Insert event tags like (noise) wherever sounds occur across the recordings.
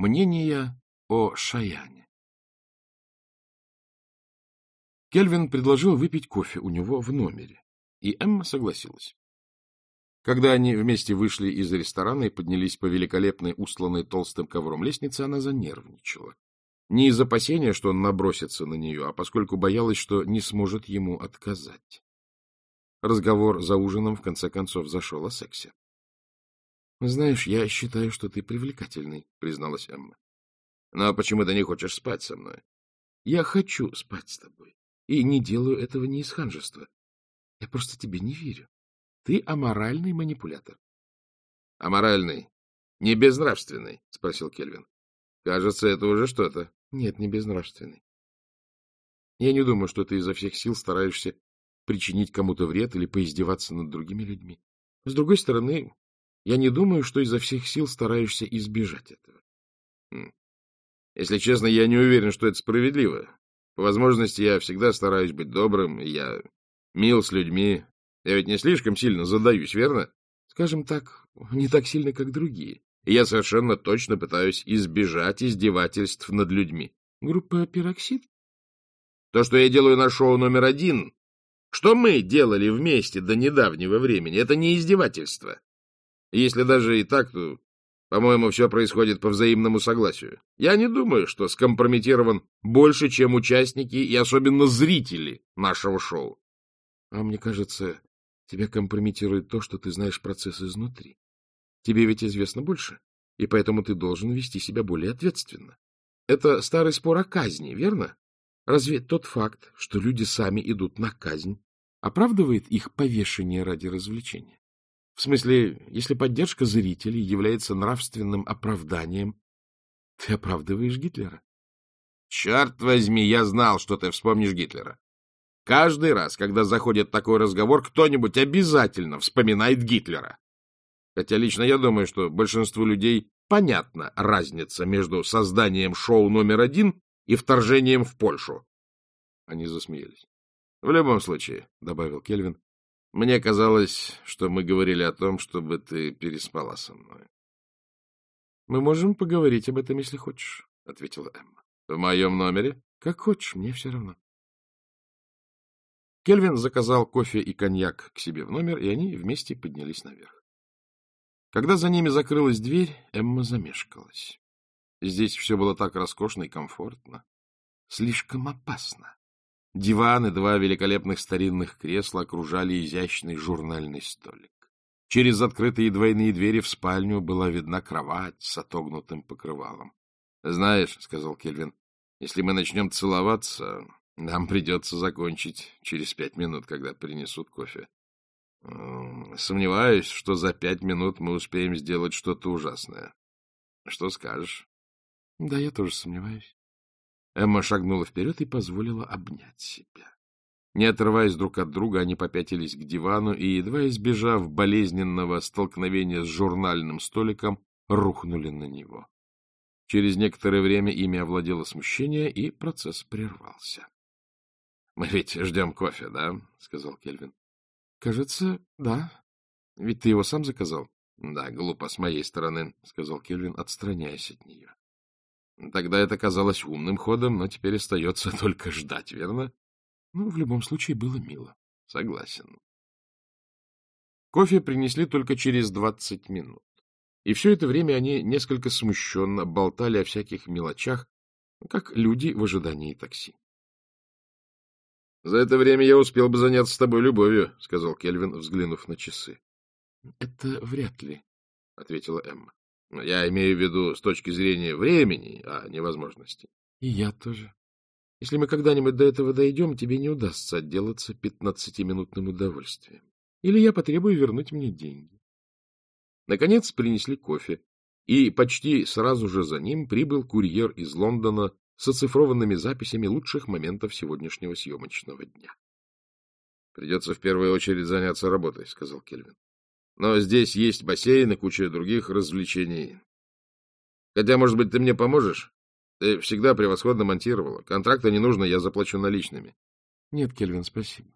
Мнение о Шаяне. Кельвин предложил выпить кофе у него в номере, и Эмма согласилась. Когда они вместе вышли из ресторана и поднялись по великолепной, устланной толстым ковром лестнице, она занервничала. Не из опасения, что он набросится на нее, а поскольку боялась, что не сможет ему отказать. Разговор за ужином в конце концов зашел о сексе. — Знаешь, я считаю, что ты привлекательный, — призналась Эмма. — Ну, а почему ты не хочешь спать со мной? — Я хочу спать с тобой, и не делаю этого не из ханжества. Я просто тебе не верю. Ты аморальный манипулятор. — Аморальный? Не безнравственный? — спросил Кельвин. — Кажется, это уже что-то. — Нет, не безнравственный. Я не думаю, что ты изо всех сил стараешься причинить кому-то вред или поиздеваться над другими людьми. С другой стороны, я не думаю, что изо всех сил стараешься избежать этого. Хм. Если честно, я не уверен, что это справедливо. По возможности, я всегда стараюсь быть добрым, и я мил с людьми. Я ведь не слишком сильно задаюсь, верно? Скажем так, не так сильно, как другие. И я совершенно точно пытаюсь избежать издевательств над людьми. Группа «Пироксид»? То, что я делаю на шоу номер один, что мы делали вместе до недавнего времени, это не издевательство. Если даже и так, то, по-моему, все происходит по взаимному согласию. Я не думаю, что скомпрометирован больше, чем участники и особенно зрители нашего шоу. А мне кажется, тебя компрометирует то, что ты знаешь процесс изнутри. Тебе ведь известно больше, и поэтому ты должен вести себя более ответственно. Это старый спор о казни, верно? Разве тот факт, что люди сами идут на казнь, оправдывает их повешение ради развлечения? В смысле, если поддержка зрителей является нравственным оправданием, ты оправдываешь Гитлера? Черт возьми, я знал, что ты вспомнишь Гитлера. Каждый раз, когда заходит такой разговор, кто-нибудь обязательно вспоминает Гитлера. Хотя лично я думаю, что большинству людей понятна разница между созданием шоу номер один и вторжением в Польшу. Они засмеялись. — В любом случае, — добавил Кельвин, мне казалось, что мы говорили о том, чтобы ты переспала со мной. — Мы можем поговорить об этом, если хочешь, — ответила Эмма. — В моем номере? — Как хочешь, мне все равно. Кельвин заказал кофе и коньяк к себе в номер, и они вместе поднялись наверх. Когда за ними закрылась дверь, Эмма замешкалась. Здесь все было так роскошно и комфортно. Слишком опасно. Диван и два великолепных старинных кресла окружали изящный журнальный столик. Через открытые двойные двери в спальню была видна кровать с отогнутым покрывалом. — Знаешь, — сказал Кельвин, — если мы начнем целоваться, нам придется закончить через пять минут, когда принесут кофе. Сомневаюсь, что за пять минут мы успеем сделать что-то ужасное. Что скажешь? — Да, я тоже сомневаюсь. Эмма шагнула вперед и позволила обнять себя. Не отрываясь друг от друга, они попятились к дивану и, едва избежав болезненного столкновения с журнальным столиком, рухнули на него. Через некоторое время ими овладело смущение, и процесс прервался. — Мы ведь ждем кофе, да? — сказал Кельвин. — Кажется, да. Ведь ты его сам заказал? — Да, глупо с моей стороны, — сказал Кельвин, отстраняясь от нее. Тогда это казалось умным ходом, но теперь остается (laughs) только ждать, верно? Ну, в любом случае, было мило. Согласен. Кофе принесли только через двадцать минут. И все это время они несколько смущенно болтали о всяких мелочах, как люди в ожидании такси. — За это время я успел бы заняться с тобой любовью, — сказал Кельвин, взглянув на часы. — Это вряд ли, — ответила Эмма. Я имею в виду с точки зрения времени, а не возможностей. И я тоже. Если мы когда-нибудь до этого дойдем, тебе не удастся отделаться пятнадцатиминутным удовольствием. Или я потребую вернуть мне деньги. Наконец принесли кофе, и почти сразу же за ним прибыл курьер из Лондона с оцифрованными записями лучших моментов сегодняшнего съемочного дня. — Придется в первую очередь заняться работой, — сказал Кельвин. Но здесь есть бассейн и куча других развлечений. Хотя, может быть, ты мне поможешь? Ты всегда превосходно монтировала. Контракта не нужно, я заплачу наличными. Нет, Кельвин, спасибо.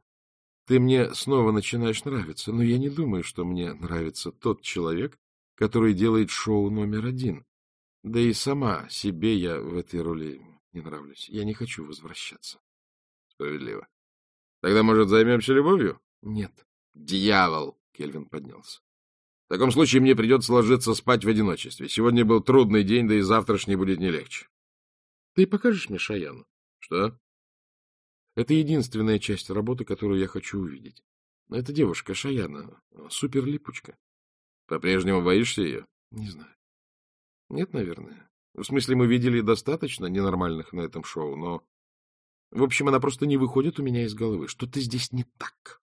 Ты мне снова начинаешь нравиться, но я не думаю, что мне нравится тот человек, который делает шоу номер один. Да и сама себе я в этой роли не нравлюсь. Я не хочу возвращаться. Справедливо. Тогда, может, займемся любовью? Нет. Дьявол! Кельвин поднялся. В таком случае мне придется ложиться спать в одиночестве. Сегодня был трудный день, да и завтрашний будет не легче. Ты покажешь мне Шаяну? Что? Это единственная часть работы, которую я хочу увидеть. Это девушка Шаяна, суперлипучка. По-прежнему боишься ее? Не знаю. Нет, наверное. В смысле, мы видели достаточно ненормальных на этом шоу, но... В общем, она просто не выходит у меня из головы. Что-то здесь не так.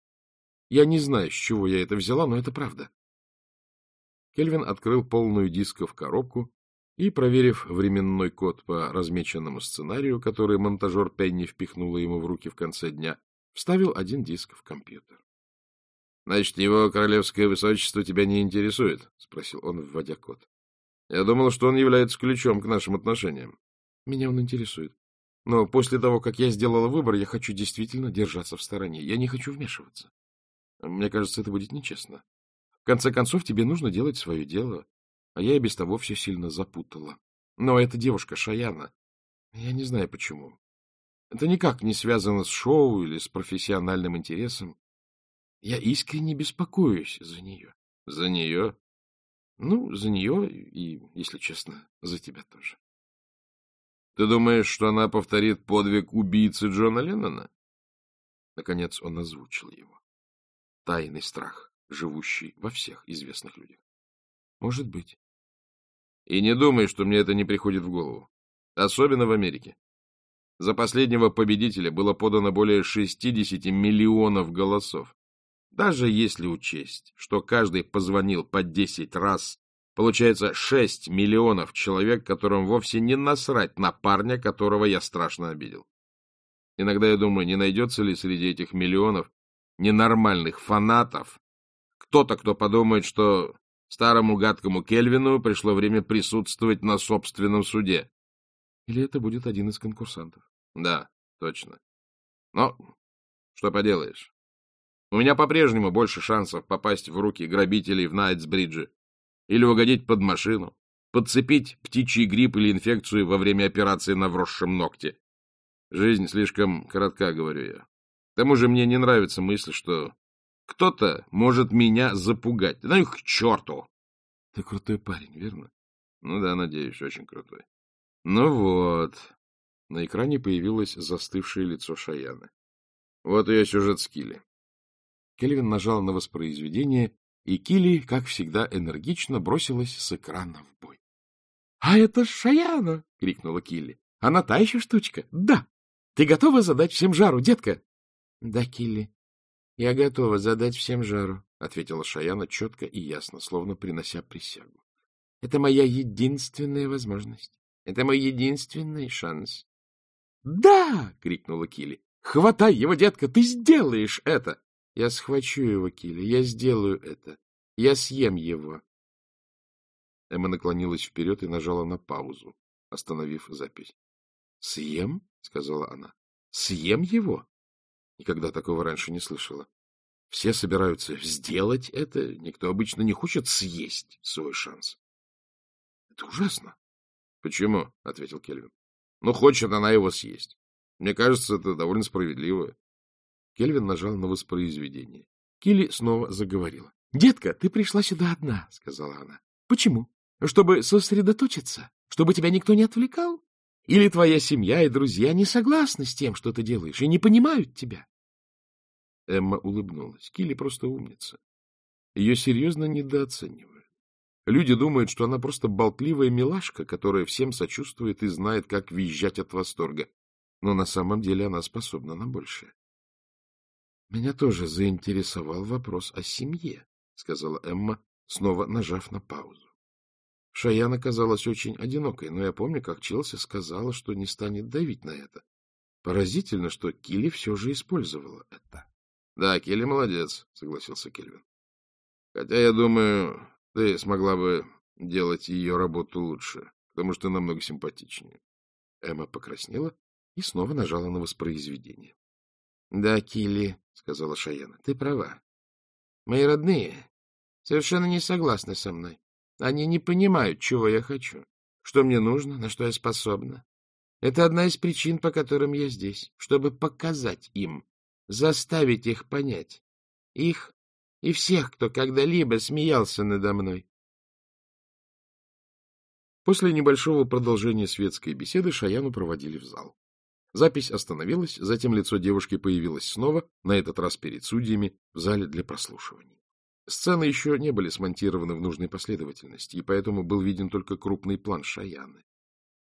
Я не знаю, с чего я это взяла, но это правда. Кельвин открыл полную дисков коробку и, проверив временной код по размеченному сценарию, который монтажер Пенни впихнула ему в руки в конце дня, вставил один диск в компьютер. — Значит, его королевское высочество тебя не интересует? — спросил он, вводя код. — Я думал, что он является ключом к нашим отношениям. — Меня он интересует. Но после того, как я сделала выбор, я хочу действительно держаться в стороне. Я не хочу вмешиваться. Мне кажется, это будет нечестно. В конце концов, тебе нужно делать свое дело, а я и без того все сильно запутала. Но эта девушка Шаяна, я не знаю почему. Это никак не связано с шоу или с профессиональным интересом. Я искренне беспокоюсь за нее. — За нее? — Ну, за нее и, если честно, за тебя тоже. — Ты думаешь, что она повторит подвиг убийцы Джона Леннона? Наконец он озвучил его. Тайный страх, живущий во всех известных людях. — Может быть. — И не думай, что мне это не приходит в голову. Особенно в Америке. За последнего победителя было подано более 60 миллионов голосов. Даже если учесть, что каждый позвонил по 10 раз, получается 6 миллионов человек, которым вовсе не насрать на парня, которого я страшно обидел. Иногда я думаю, не найдется ли среди этих миллионов ненормальных фанатов кто-то, кто подумает, что старому гадкому Кельвину пришло время присутствовать на собственном суде. Или это будет один из конкурсантов. Да, точно. Но что поделаешь. У меня по-прежнему больше шансов попасть в руки грабителей в Найтсбридже или угодить под машину, подцепить птичий грипп или инфекцию во время операции на вросшем ногте. Жизнь слишком коротка, говорю я. К тому же мне не нравится мысль, что кто-то может меня запугать. Ну их к черту! Ты крутой парень, верно? Ну да, надеюсь, очень крутой. Ну вот. На экране появилось застывшее лицо Шаяны. Вот ее сюжет с Килли. Кельвин нажал на воспроизведение, и Килли, как всегда, энергично бросилась с экрана в бой. — А это Шаяна! — крикнула Килли. — Она та еще штучка. Да! Ты готова задать всем жару, детка? — Да, Килли. Я готова задать всем жару, — ответила Шаяна четко и ясно, словно принося присягу. — Это моя единственная возможность. Это мой единственный шанс. — Да! — крикнула Килли. — Хватай его, детка, ты сделаешь это! Я схвачу его, Килли, я сделаю это. Я съем его. Эмма наклонилась вперед и нажала на паузу, остановив запись. — Съем? — сказала она. — Съем его? Никогда такого раньше не слышала. Все собираются сделать это, никто обычно не хочет съесть свой шанс. — Это ужасно. — Почему? — ответил Кельвин. — Ну, хочет она его съесть. Мне кажется, это довольно справедливо. Кельвин нажал на воспроизведение. Килли снова заговорила. — Детка, ты пришла сюда одна, — сказала она. — Почему? Чтобы сосредоточиться? Чтобы тебя никто не отвлекал? Или твоя семья и друзья не согласны с тем, что ты делаешь, и не понимают тебя? Эмма улыбнулась. Килли просто умница. Ее серьезно недооценивают. Люди думают, что она просто болтливая милашка, которая всем сочувствует и знает, как визжать от восторга. Но на самом деле она способна на большее. Меня тоже заинтересовал вопрос о семье, — сказала Эмма, снова нажав на паузу. Шаяна казалась очень одинокой, но я помню, как Челси сказала, что не станет давить на это. Поразительно, что Килли все же использовала это. — Да, Килли молодец, — согласился Кельвин. — Хотя, я думаю, ты смогла бы делать ее работу лучше, потому что намного симпатичнее. Эмма покраснела и снова нажала на воспроизведение. — Да, Килли, — сказала Шаяна, — ты права. Мои родные совершенно не согласны со мной. Они не понимают, чего я хочу. что мне нужно, на что я способна. Это одна из причин, по которым я здесь, чтобы показать им, заставить их понять. Их и всех, кто когда-либо смеялся надо мной. После небольшого продолжения светской беседы Шаяну проводили в зал. Запись остановилась, затем лицо девушки появилось снова, на этот раз перед судьями, в зале для прослушиваний. Сцены еще не были смонтированы в нужной последовательности, и поэтому был виден только крупный план Шаяны.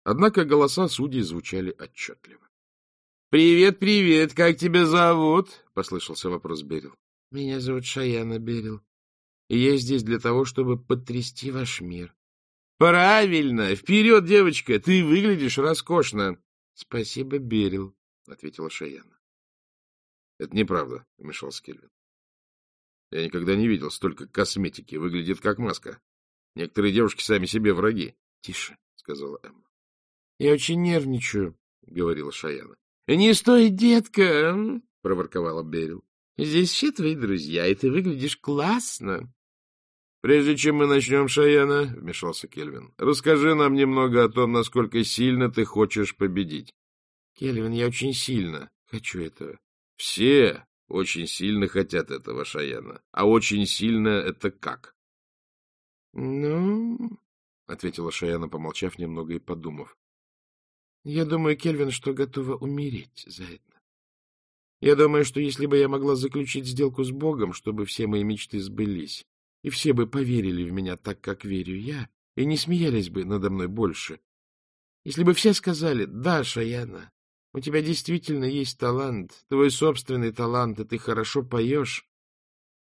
Однако голоса судей звучали отчетливо. — Привет, привет, как тебя зовут? — послышался вопрос Берил. — Меня зовут Шаяна Берил, и я здесь для того, чтобы потрясти ваш мир. — Правильно! Вперед, девочка! Ты выглядишь роскошно! — Спасибо, Берил, — ответила Шаяна. — Это неправда, — вмешался Кельвин. — Я никогда не видел столько косметики. Выглядит как маска. Некоторые девушки сами себе враги. — Тише, — сказала Эмма. — Я очень нервничаю, — говорила Шаяна. — Не стой, детка, — проворковала Берил. — Здесь все твои друзья, и ты выглядишь классно. — Прежде чем мы начнем, Шаяна, — вмешался Кельвин, — расскажи нам немного о том, насколько сильно ты хочешь победить. — Кельвин, я очень сильно хочу этого. — Все очень сильно хотят этого, Шаяна. А очень сильно это как? — Ну, — ответила Шаяна, помолчав немного и подумав. — Я думаю, Кельвин, что готова умереть за это. Я думаю, что если бы я могла заключить сделку с Богом, чтобы все мои мечты сбылись, и все бы поверили в меня так, как верю я, и не смеялись бы надо мной больше. Если бы все сказали «Да, Шаяна, у тебя действительно есть талант, твой собственный талант, и ты хорошо поешь»,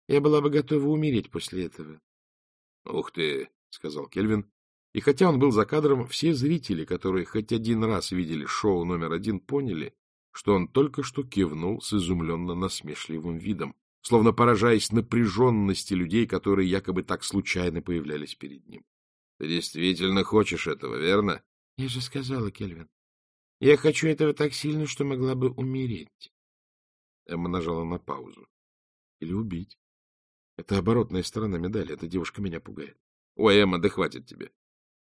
я была бы готова умереть после этого. — Ух ты! — сказал Кельвин. И хотя он был за кадром, все зрители, которые хоть один раз видели шоу номер один, поняли, что он только что кивнул с изумленно насмешливым видом словно поражаясь напряженности людей, которые якобы так случайно появлялись перед ним. — Ты действительно хочешь этого, верно? — Я же сказала, Кельвин. Я хочу этого так сильно, что могла бы умереть. Эмма нажала на паузу. — Или убить. Это оборотная сторона медали. Эта девушка меня пугает. — Ой, Эмма, да хватит тебе.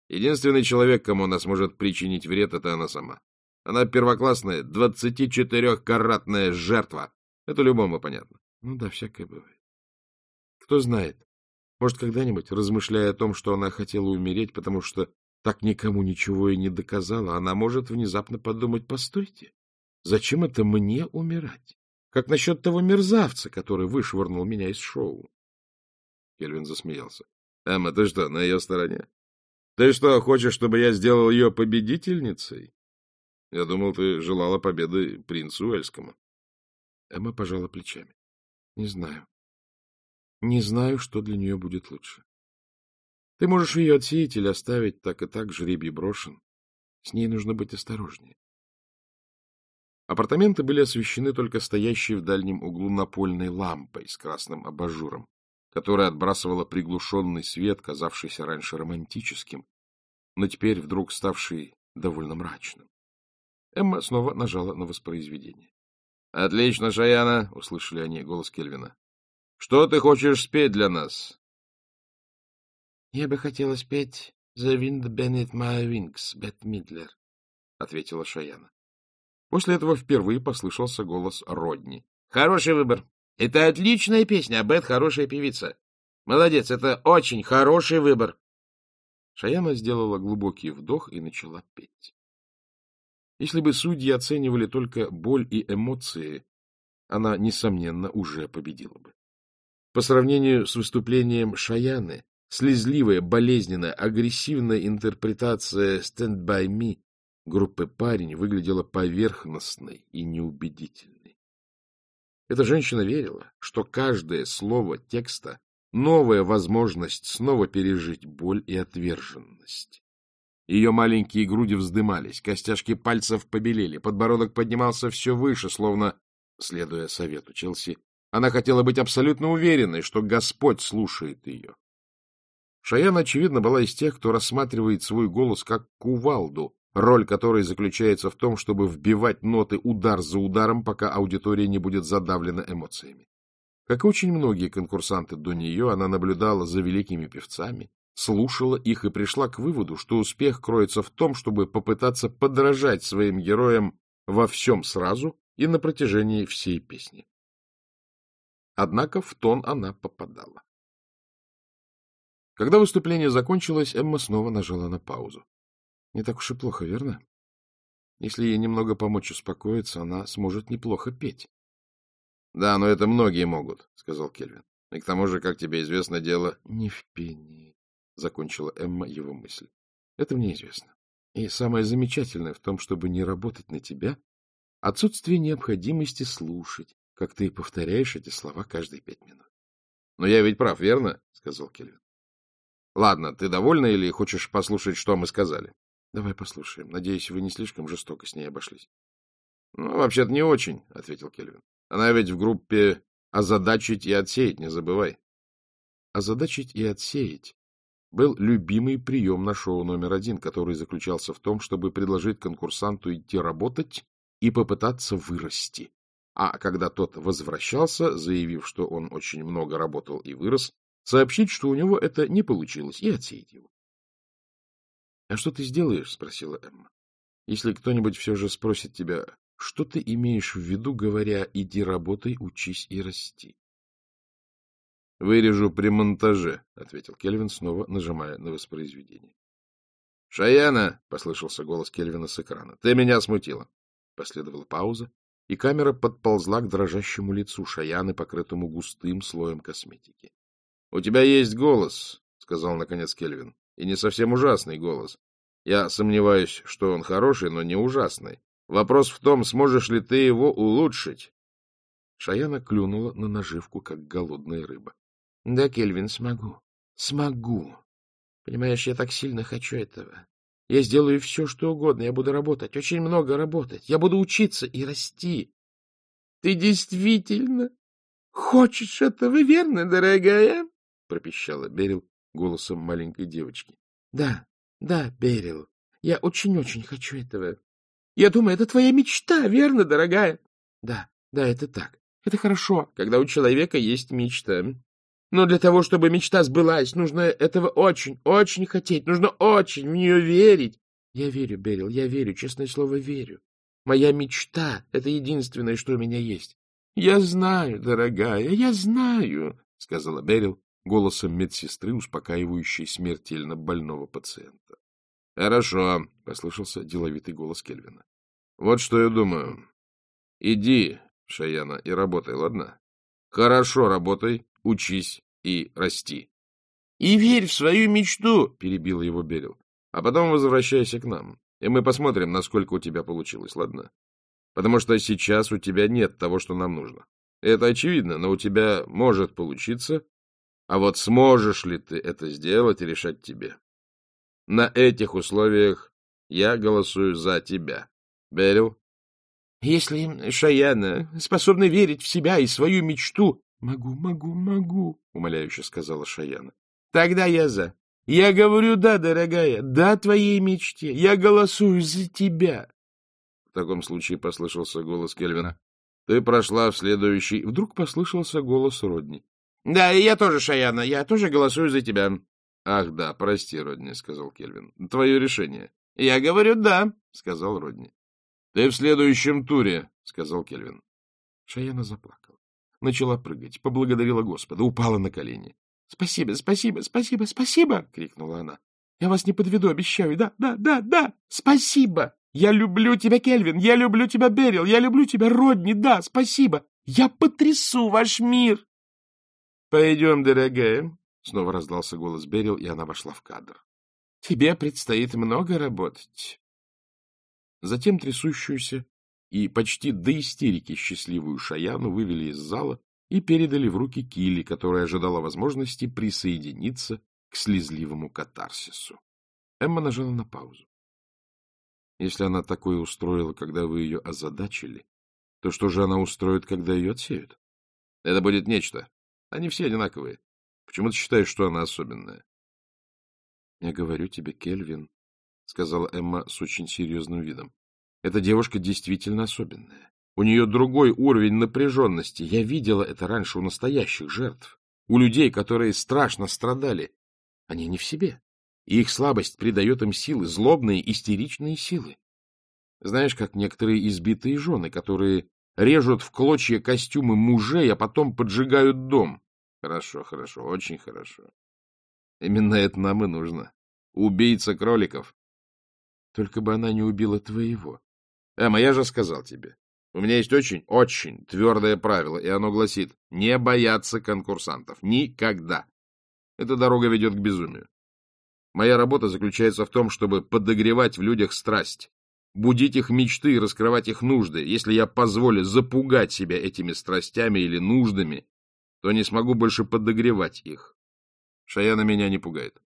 Единственный человек, кому она сможет причинить вред, это она сама. Она первоклассная, двадцати четырехкаратная жертва. Это любому понятно. Ну да, всякое бывает. Кто знает, может, когда-нибудь, размышляя о том, что она хотела умереть, потому что так никому ничего и не доказала, она может внезапно подумать, постойте, зачем это мне умирать? Как насчет того мерзавца, который вышвырнул меня из шоу? Кельвин засмеялся. — Эмма, ты что, на ее стороне? Ты что, хочешь, чтобы я сделал ее победительницей? Я думал, ты желала победы принцу Эльскому. Эмма пожала плечами. Не знаю. Не знаю, что для нее будет лучше. Ты можешь ее отсеять или оставить, так и так жребий брошен. С ней нужно быть осторожнее. Апартаменты были освещены только стоящей в дальнем углу напольной лампой с красным абажуром, которая отбрасывала приглушенный свет, казавшийся раньше романтическим, но теперь вдруг ставший довольно мрачным. Эмма снова нажала на воспроизведение. — Отлично, Шаяна, — услышали они голос Кельвина. — Что ты хочешь спеть для нас? — Я бы хотела спеть «The Wind Beneath My Wings» Бет Мидлер, — ответила Шаяна. После этого впервые послышался голос Родни. — Хороший выбор. Это отличная песня, а Бет хорошая певица. Молодец, это очень хороший выбор. Шаяна сделала глубокий вдох и начала петь. Если бы судьи оценивали только боль и эмоции, она, несомненно, уже победила бы. По сравнению с выступлением Шаяны, слезливая, болезненная, агрессивная интерпретация «Stand by me» группы «Парень» выглядела поверхностной и неубедительной. Эта женщина верила, что каждое слово текста — новая возможность снова пережить боль и отверженность. Ее маленькие груди вздымались, костяшки пальцев побелели, подбородок поднимался все выше, словно, следуя совету Челси, она хотела быть абсолютно уверенной, что Господь слушает ее. Шаяна, очевидно, была из тех, кто рассматривает свой голос как кувалду, роль которой заключается в том, чтобы вбивать ноты удар за ударом, пока аудитория не будет задавлена эмоциями. Как и очень многие конкурсанты до нее, она наблюдала за великими певцами, слушала их и пришла к выводу, что успех кроется в том, чтобы попытаться подражать своим героям во всем сразу и на протяжении всей песни. Однако в тон она попадала. Когда выступление закончилось, Эмма снова нажала на паузу. Не так уж и плохо, верно? Если ей немного помочь успокоиться, она сможет неплохо петь. — Да, но это многие могут, — сказал Кельвин. — И к тому же, как тебе известно, дело... — Не в пении, — закончила Эмма его мысль. — Это мне известно. И самое замечательное в том, чтобы не работать на тебя, отсутствие необходимости слушать, как ты повторяешь эти слова каждые пять минут. — Но я ведь прав, верно? — сказал Кельвин. — Ладно, ты довольна или хочешь послушать, что мы сказали? — Давай послушаем. Надеюсь, вы не слишком жестоко с ней обошлись. — Ну, вообще-то не очень, — ответил Кельвин. — Она ведь в группе «Озадачить и отсеять», не забывай. «Озадачить и отсеять» был любимый прием на шоу номер один, который заключался в том, чтобы предложить конкурсанту идти работать и попытаться вырасти. А когда тот возвращался, заявив, что он очень много работал и вырос, сообщить, что у него это не получилось, и отсеять его. — А что ты сделаешь? — спросила Эмма. — Если кто-нибудь все же спросит тебя, что ты имеешь в виду, говоря «иди работай, учись и расти»? — Вырежу при монтаже, — ответил Кельвин, снова нажимая на воспроизведение. — Шаяна! — послышался голос Кельвина с экрана. — Ты меня смутила. Последовала пауза, и камера подползла к дрожащему лицу Шаяны, покрытому густым слоем косметики. — У тебя есть голос, — сказал наконец Кельвин, — и не совсем ужасный голос. Я сомневаюсь, что он хороший, но не ужасный. Вопрос в том, сможешь ли ты его улучшить. Шаяна клюнула на наживку, как голодная рыба. — Да, Кельвин, смогу. Смогу. Понимаешь, я так сильно хочу этого. Я сделаю все, что угодно. Я буду работать, очень много работать. Я буду учиться и расти. — Ты действительно хочешь этого, верно, дорогая? — пропищала Берил голосом маленькой девочки. — Да, да, Берил, я очень-очень хочу этого. Я думаю, это твоя мечта, верно, дорогая? Да, да, это так. Это хорошо, когда у человека есть мечта. Но для того, чтобы мечта сбылась, нужно этого очень, очень хотеть, нужно очень в нее верить. Я верю, Берил, я верю, честное слово, верю. Моя мечта — это единственное, что у меня есть. — Я знаю, дорогая, я знаю, — сказала Берил голосом медсестры, успокаивающей смертельно больного пациента. — Хорошо, — послышался деловитый голос Кельвина. — Вот что я думаю. Иди, Шаяна, и работай, ладно? Хорошо работай, учись и расти. — И верь в свою мечту, — перебил его Берил. — А потом возвращайся к нам, и мы посмотрим, насколько у тебя получилось, ладно? Потому что сейчас у тебя нет того, что нам нужно. Это очевидно, но у тебя может получиться, а вот сможешь ли ты это сделать, решать тебе. На этих условиях я голосую за тебя. Берил? — Если Шаяна способна верить в себя и свою мечту... — Могу, могу, могу, — умоляюще сказала Шаяна. — Тогда я за. Я говорю «да», дорогая, «да» твоей мечте. Я голосую за тебя. В таком случае послышался голос Кельвина. Ты прошла в следующий... Вдруг послышался голос Родни. — Да, и я тоже, Шаяна, я тоже голосую за тебя. — Ах да, прости, Родни, — сказал Кельвин. — Твое решение. — Я говорю «да», — сказал Родни. — Ты в следующем туре, — сказал Кельвин. Шаяна заплакала. Начала прыгать, поблагодарила Господа, упала на колени. — Спасибо, спасибо, спасибо, спасибо! — крикнула она. — Я вас не подведу, обещаю. Да, да, да, да! Спасибо! Я люблю тебя, Кельвин! Я люблю тебя, Берил! Я люблю тебя, Родни! Да, спасибо! Я потрясу ваш мир! — Пойдем, дорогая, Снова раздался голос Берил, и она вошла в кадр. — Тебе предстоит много работать. Затем трясущуюся и почти до истерики счастливую Шаяну вывели из зала и передали в руки Килли, которая ожидала возможности присоединиться к слезливому катарсису. Эмма нажала на паузу. Если она такое устроила, когда вы ее озадачили, то что же она устроит, когда ее отсеют? Это будет нечто. Они все одинаковые. Почему ты считаешь, что она особенная? — Я говорю тебе, Кельвин, — сказала Эмма с очень серьезным видом. — Эта девушка действительно особенная. У нее другой уровень напряженности. Я видела это раньше у настоящих жертв, у людей, которые страшно страдали. Они не в себе. И их слабость придает им силы, злобные, истеричные силы. Знаешь, как некоторые избитые жены, которые режут в клочья костюмы мужей, а потом поджигают дом. Хорошо, хорошо, очень хорошо. Именно это нам и нужно. Убийца кроликов. Только бы она не убила твоего. Эмма, я же сказал тебе. У меня есть очень, очень твердое правило, и оно гласит не бояться конкурсантов. Никогда. Эта дорога ведет к безумию. Моя работа заключается в том, чтобы подогревать в людях страсть, будить их мечты и раскрывать их нужды. Если я позволю запугать себя этими страстями или нуждами, то не смогу больше подогревать их. Шаяна меня не пугает.